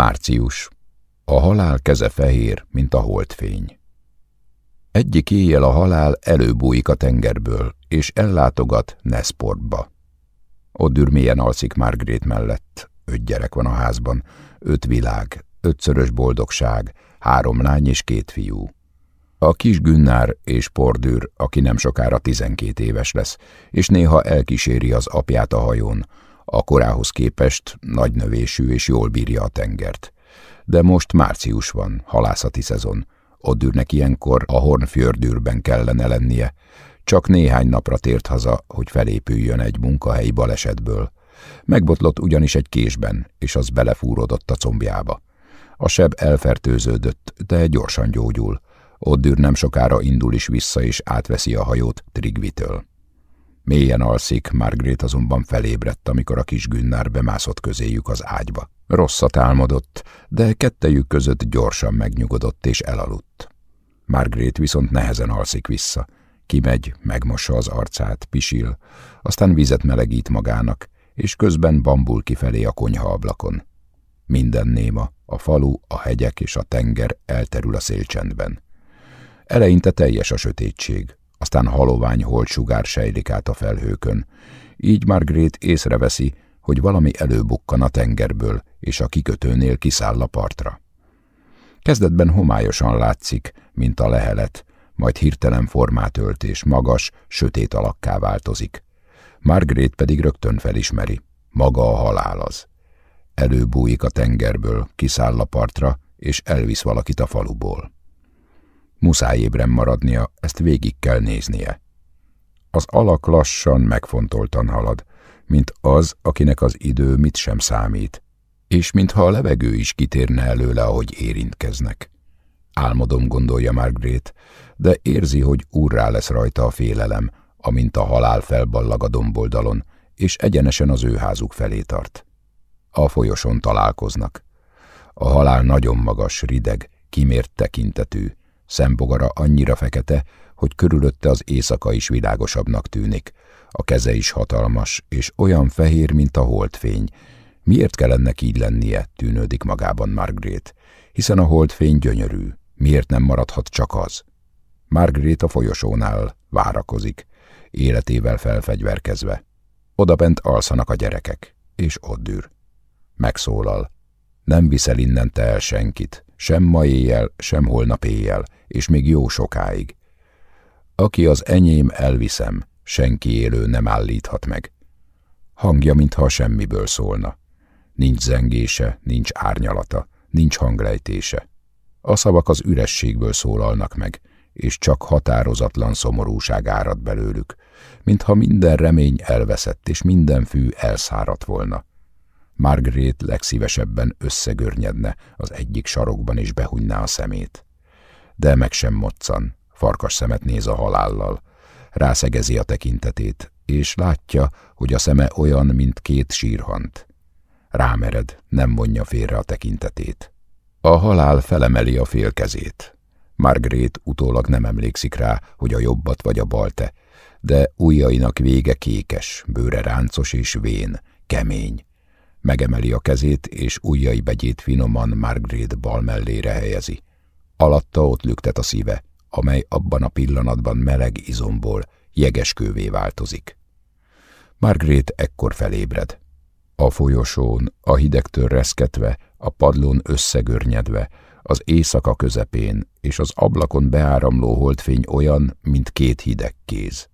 Március. A halál keze fehér, mint a holdfény. Egyik éjjel a halál előbújik a tengerből, és ellátogat Nesportba. Ott dürmélyen alszik Margaret mellett. Öt gyerek van a házban, öt világ, ötszörös boldogság, három lány és két fiú. A kis Günnár és Pordűr, aki nem sokára tizenkét éves lesz, és néha elkíséri az apját a hajón, a korához képest nagy növésű és jól bírja a tengert. De most március van, halászati szezon. Oddürnek ilyenkor a Hornfjördürben kellene lennie. Csak néhány napra tért haza, hogy felépüljön egy munkahelyi balesetből. Megbotlott ugyanis egy késben, és az belefúródott a combjába. A seb elfertőződött, de gyorsan gyógyul. Oddür nem sokára indul is vissza, és átveszi a hajót Trigvitől. Mélyen alszik, Margaret azonban felébredt, amikor a kis Günnár bemászott közéjük az ágyba. Rosszat álmodott, de kettejük között gyorsan megnyugodott és elaludt. Margaret viszont nehezen alszik vissza. Kimegy, megmossa az arcát, pisil, aztán vizet melegít magának, és közben bambul kifelé a konyha ablakon. Minden néma, a falu, a hegyek és a tenger elterül a szélcsendben. Eleinte teljes a sötétség, aztán halovány holtsugár sejlik át a felhőkön. Így Margaret észreveszi, hogy valami előbukkan a tengerből, és a kikötőnél kiszáll a partra. Kezdetben homályosan látszik, mint a lehelet, majd hirtelen formát ölt és magas, sötét alakká változik. Margaret pedig rögtön felismeri, maga a halál az. Előbújik a tengerből, kiszáll a partra, és elvisz valakit a faluból. Muszáj ébren maradnia, ezt végig kell néznie. Az alak lassan, megfontoltan halad, mint az, akinek az idő mit sem számít, és mintha a levegő is kitérne előle, ahogy érintkeznek. Álmodom, gondolja Margaret, de érzi, hogy úrrá lesz rajta a félelem, amint a halál felballag a domboldalon, és egyenesen az ő házuk felé tart. A folyosón találkoznak. A halál nagyon magas, rideg, kimért tekintetű, Szembogara annyira fekete, hogy körülötte az éjszaka is világosabbnak tűnik. A keze is hatalmas, és olyan fehér, mint a holdfény. Miért kell ennek így lennie, tűnődik magában Margaret, hiszen a holdfény gyönyörű. Miért nem maradhat csak az? Margaret a folyosónál várakozik, életével felfegyverkezve. Oda bent alszanak a gyerekek, és ott dűr. Megszólal. Nem viszel innen te el senkit, sem ma éjjel, sem holnap éjjel, és még jó sokáig. Aki az enyém elviszem, senki élő nem állíthat meg. Hangja, mintha semmiből szólna. Nincs zengése, nincs árnyalata, nincs hanglejtése. A szavak az ürességből szólalnak meg, és csak határozatlan szomorúság árad belőlük, mintha minden remény elveszett, és minden fű elszáradt volna. Margaret legszívesebben összegörnyedne az egyik sarokban és behunyná a szemét. De meg sem moccan, farkas szemet néz a halállal, rászegezi a tekintetét, és látja, hogy a szeme olyan, mint két sírhant. Rámered, nem vonja félre a tekintetét. A halál felemeli a félkezét. Margaret utólag nem emlékszik rá, hogy a jobbat vagy a balte, de ujjainak vége kékes, bőre ráncos és vén, kemény, Megemeli a kezét, és ujjai begyét finoman Margaret bal mellére helyezi. Alatta ott lüktet a szíve, amely abban a pillanatban meleg izomból jegeskővé változik. Margaret ekkor felébred. A folyosón, a hidegtől reszketve, a padlón összegörnyedve, az éjszaka közepén és az ablakon beáramló holdfény olyan, mint két hideg kéz.